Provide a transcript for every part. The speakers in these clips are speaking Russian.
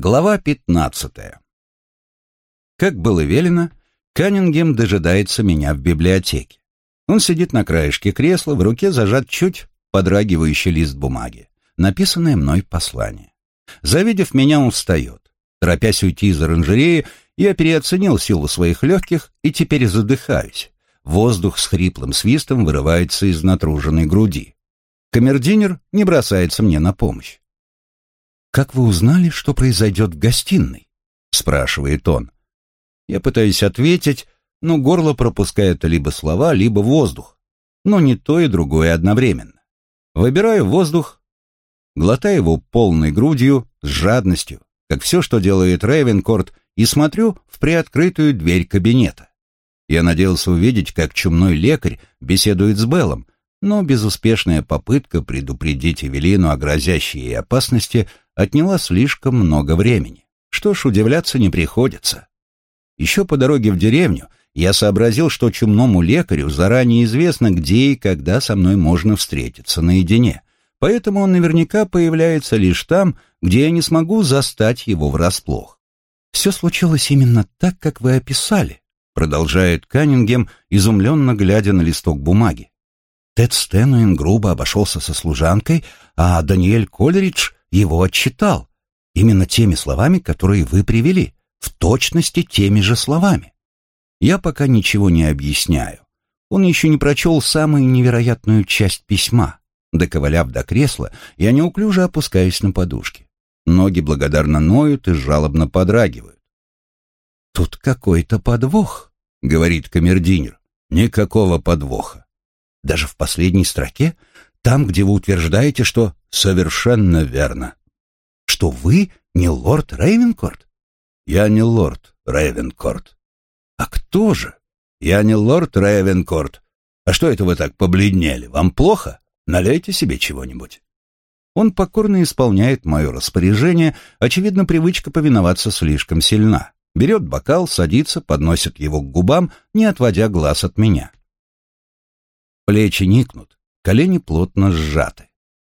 Глава 15. Как было велено, Каннингем дожидается меня в библиотеке. Он сидит на краешке кресла, в руке зажат чуть подрагивающий лист бумаги, написанное мной послание. Завидев меня, он встает. Торопясь уйти из оранжереи, я переоценил силу своих легких и теперь задыхаюсь. Воздух с хриплым свистом вырывается из натруженной груди. Камердинер не бросается мне на помощь. «Как вы узнали, что произойдет в гостиной?» — спрашивает он. Я пытаюсь ответить, но горло пропускает либо слова, либо воздух. Но не то и другое одновременно. Выбираю воздух, глотаю его полной грудью, с жадностью, как все, что делает Рейвенкорт, и смотрю в приоткрытую дверь кабинета. Я надеялся увидеть, как чумной лекарь беседует с Беллом, но безуспешная попытка предупредить Эвелину о грозящей ей опасности отняла слишком много времени. Что ж, удивляться не приходится. Еще по дороге в деревню я сообразил, что чумному лекарю заранее известно, где и когда со мной можно встретиться наедине, поэтому он наверняка появляется лишь там, где я не смогу застать его врасплох. «Все случилось именно так, как вы описали», продолжает Каннингем, изумленно глядя на листок бумаги. Тед Стэнуин грубо обошелся со служанкой, а Даниэль Колеридж его отчитал. Именно теми словами, которые вы привели, в точности теми же словами. Я пока ничего не объясняю. Он еще не прочел самую невероятную часть письма. Доковыляв до кресла, я неуклюже опускаюсь на подушки. Ноги благодарно ноют и жалобно подрагивают. «Тут какой-то подвох», — говорит камердинер. «Никакого подвоха. Даже в последней строке, там, где вы утверждаете, что совершенно верно. Что вы не лорд Рейвенкорт? Я не лорд Рейвенкорт. А кто же? Я не лорд Рейвенкорт. А что это вы так побледнели? Вам плохо? Налейте себе чего-нибудь. Он покорно исполняет мое распоряжение, очевидно, привычка повиноваться слишком сильна. Берет бокал, садится, подносит его к губам, не отводя глаз от меня. Плечи никнут, колени плотно сжаты.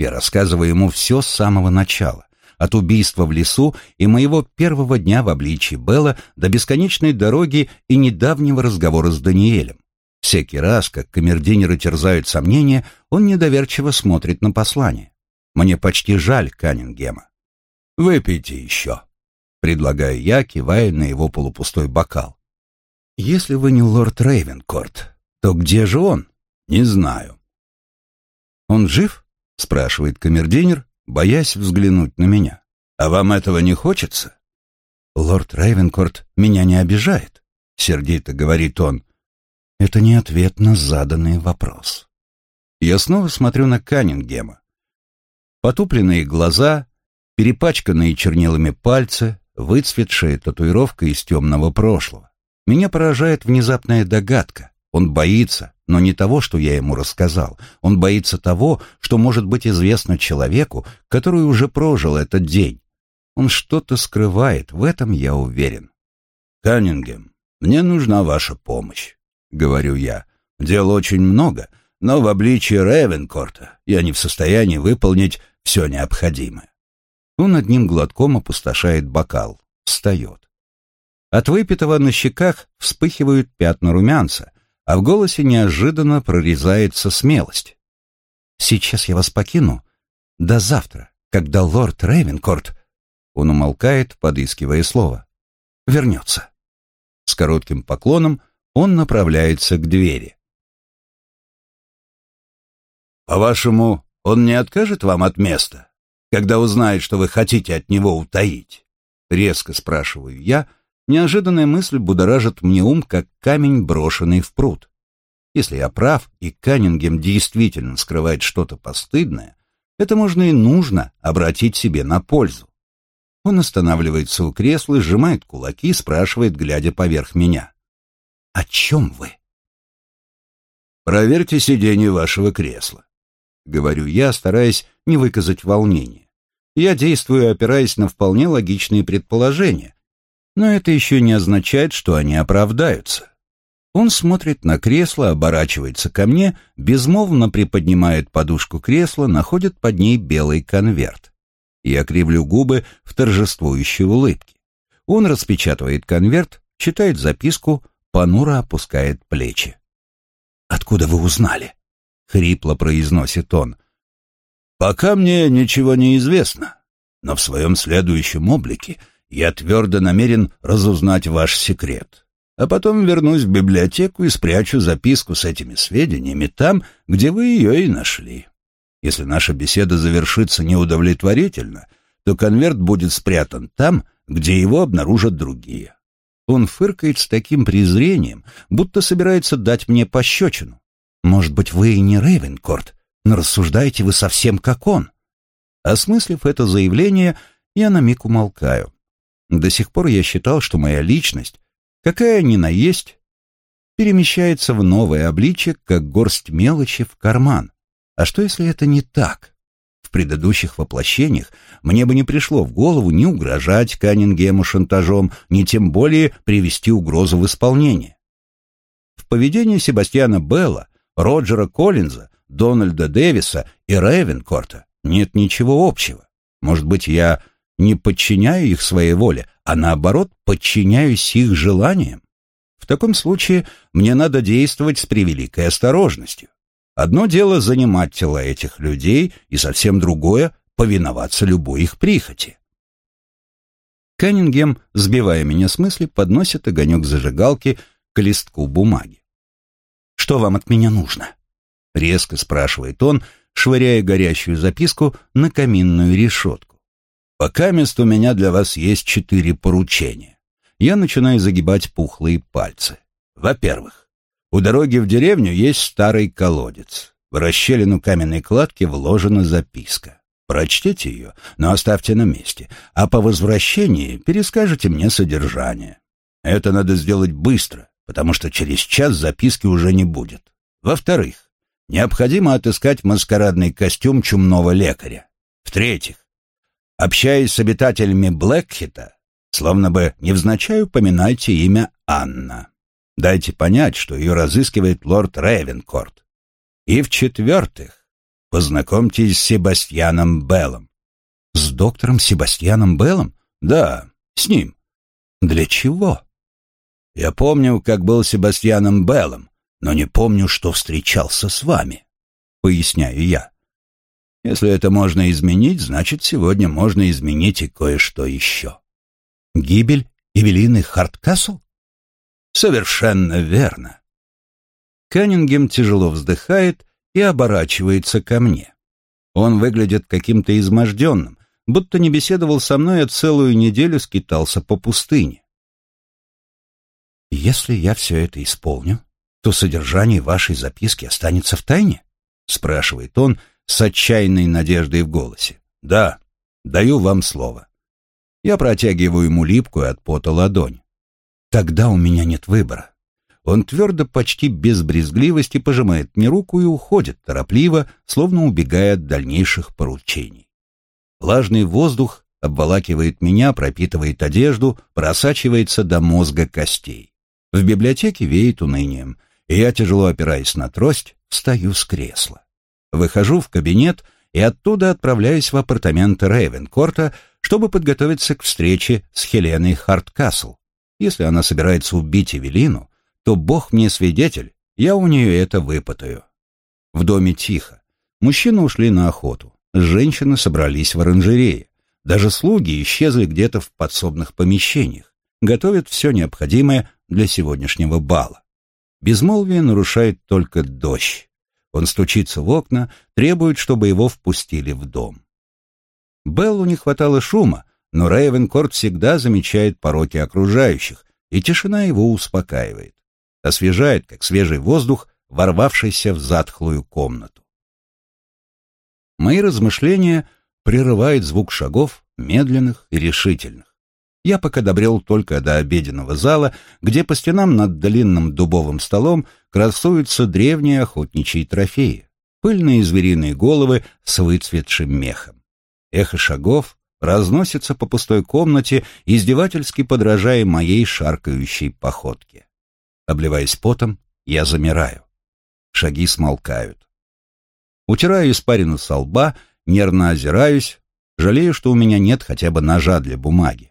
Я рассказываю ему все с самого начала, от убийства в лесу и моего первого дня в обличии Белла до бесконечной дороги и недавнего разговора с Даниэлем. Всякий раз, как камердинеры терзают сомнения, он недоверчиво смотрит на послание. Мне почти жаль Каннингема. «Выпейте еще», — предлагаю я, кивая на его полупустой бокал. «Если вы не лорд Рейвенкорт, то где же он?» «Не знаю». «Он жив?» — спрашивает камердинер, боясь взглянуть на меня. «А вам этого не хочется?» «Лорд Рейвенкорт меня не обижает», — сердито говорит он. «Это не ответ на заданный вопрос». Я снова смотрю на Каннингема. Потупленные глаза, перепачканные чернилами пальцы, выцветшая татуировка из темного прошлого. Меня поражает внезапная догадка. Он боится, но не того, что я ему рассказал. Он боится того, что может быть известно человеку, который уже прожил этот день. Он что-то скрывает, в этом я уверен. «Каннингем, мне нужна ваша помощь», — говорю я. «Дел очень много, но в обличии Ревенкорта я не в состоянии выполнить все необходимое». Он одним глотком опустошает бокал, встает. От выпитого на щеках вспыхивают пятна румянца, а в голосе неожиданно прорезается смелость. «Сейчас я вас покину. До завтра, когда лорд Рейвенкорт...» Он умолкает, подыскивая слово. «Вернется». С коротким поклоном он направляется к двери. «По-вашему, он не откажет вам от места, когда узнает, что вы хотите от него утаить?» Резко спрашиваю я, — Неожиданная мысль будоражит мне ум, как камень, брошенный в пруд. Если я прав, и Каннингем действительно скрывает что-то постыдное, это можно и нужно обратить себе на пользу. Он останавливается у кресла, сжимает кулаки и спрашивает, глядя поверх меня. «О чем вы?» «Проверьте сиденье вашего кресла», — говорю я, стараясь не выказать волнения. Я действую, опираясь на вполне логичные предположения, но это еще не означает, что они оправдаются. Он смотрит на кресло, оборачивается ко мне, безмолвно приподнимает подушку кресла, находит под ней белый конверт. Я кривлю губы в торжествующей улыбке. Он распечатывает конверт, читает записку, понуро опускает плечи. «Откуда вы узнали?» — хрипло произносит он. «Пока мне ничего не известно, но в своем следующем облике я твердо намерен разузнать ваш секрет, а потом вернусь в библиотеку и спрячу записку с этими сведениями там, где вы ее и нашли. Если наша беседа завершится неудовлетворительно, то конверт будет спрятан там, где его обнаружат другие. Он фыркает с таким презрением, будто собирается дать мне пощечину. Может быть, вы и не Рейвенкорт, но рассуждаете вы совсем как он. Осмыслив это заявление, я на миг умолкаю. До сих пор я считал, что моя личность, какая ни на есть, перемещается в новое обличье, как горсть мелочи в карман. А что, если это не так? В предыдущих воплощениях мне бы не пришло в голову ни угрожать Каннингему шантажом, ни тем более привести угрозу в исполнение. В поведении Себастьяна Белла, Роджера Коллинза, Дональда Дэвиса и Рейвенкорта нет ничего общего. Может быть, я не подчиняю их своей воле, а наоборот подчиняюсь их желаниям? В таком случае мне надо действовать с превеликой осторожностью. Одно дело занимать тела этих людей, и совсем другое — повиноваться любой их прихоти. Каннингем, сбивая меня с мысли, подносит огонек зажигалки к листку бумаги. «Что вам от меня нужно?» — резко спрашивает он, швыряя горящую записку на каминную решетку. «Пока мест у меня для вас есть четыре поручения. Я начинаю загибать пухлые пальцы. Во-первых, у дороги в деревню есть старый колодец. В расщелину каменной кладки вложена записка. Прочтите ее, но оставьте на месте, а по возвращении перескажете мне содержание. Это надо сделать быстро, потому что через час записки уже не будет. Во-вторых, необходимо отыскать маскарадный костюм чумного лекаря. В-третьих, общаясь с обитателями Блэкхита, словно бы невзначай упоминайте имя Анна. Дайте понять, что ее разыскивает лорд Рейвенкорт. И в-четвертых, познакомьтесь с Себастьяном Беллом. С доктором Себастьяном Беллом? Да, с ним. Для чего? Я помню, как был Себастьяном Беллом, но не помню, что встречался с вами. Поясняю я. Если это можно изменить, значит, сегодня можно изменить и кое-что еще. Гибель Эвелины Харткасл? Совершенно верно. Каннингем тяжело вздыхает и оборачивается ко мне. Он выглядит каким-то изможденным, будто не беседовал со мной, а целую неделю скитался по пустыне. «Если я все это исполню, то содержание вашей записки останется в тайне?» — спрашивает он с отчаянной надеждой в голосе. «Да, даю вам слово». Я протягиваю ему липкую от пота ладонь. Тогда у меня нет выбора. Он твердо, почти без брезгливости пожимает мне руку и уходит, торопливо, словно убегая от дальнейших поручений. Влажный воздух обволакивает меня, пропитывает одежду, просачивается до мозга костей. В библиотеке веет унынием, и я, тяжело опираясь на трость, встаю с кресла. Выхожу в кабинет и оттуда отправляюсь в апартаменты Рейвенкорта, чтобы подготовиться к встрече с Хеленой Харткасл, если она собирается убить Эвелину, то Бог мне свидетель, я у нее это выпытаю. В доме тихо. Мужчины ушли на охоту. Женщины собрались в оранжерее. Даже слуги исчезли где-то в подсобных помещениях. Готовят все необходимое для сегодняшнего бала. Безмолвие нарушает только дождь. Он стучится в окна, требует, чтобы его впустили в дом. Беллу не хватало шума, но Рейвенкорт всегда замечает пороки окружающих, и тишина его успокаивает, освежает, как свежий воздух, ворвавшийся в затхлую комнату. Мои размышления прерывает звук шагов, медленных и решительных. Я пока добрел только до обеденного зала, где по стенам над длинным дубовым столом красуются древние охотничьи трофеи, пыльные звериные головы с выцветшим мехом. Эхо шагов разносится по пустой комнате, издевательски подражая моей шаркающей походке. Обливаясь потом, я замираю. Шаги смолкают. Утираю испарину со лба, нервно озираюсь. Жалею, что у меня нет хотя бы ножа для бумаги.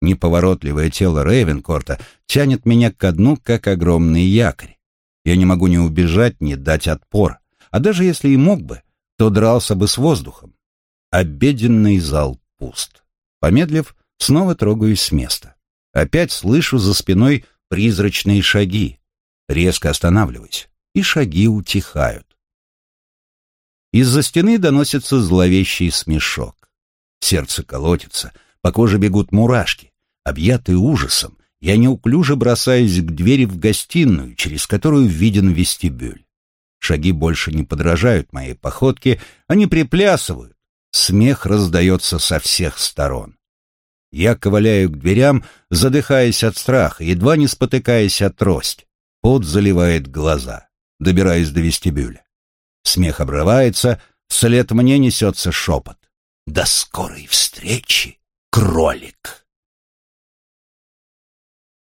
Неповоротливое тело Рейвенкорта тянет меня ко дну, как огромный якорь. Я не могу ни убежать, ни дать отпор. А даже если и мог бы, то дрался бы с воздухом. Обеденный зал пуст. Помедлив, снова трогаюсь с места. Опять слышу за спиной призрачные шаги. Резко останавливаюсь, и шаги утихают. Из-за стены доносится зловещий смешок. Сердце колотится, по коже бегут мурашки. Объятый ужасом, я неуклюже бросаюсь к двери в гостиную, через которую виден вестибюль. Шаги больше не подражают моей походке, они приплясывают. Смех раздается со всех сторон. Я ковыляю к дверям, задыхаясь от страха, едва не спотыкаясь от трость. Пот заливает глаза. Добираюсь до вестибюля. Смех обрывается, вслед мне несется шепот. «До скорой встречи, кролик!»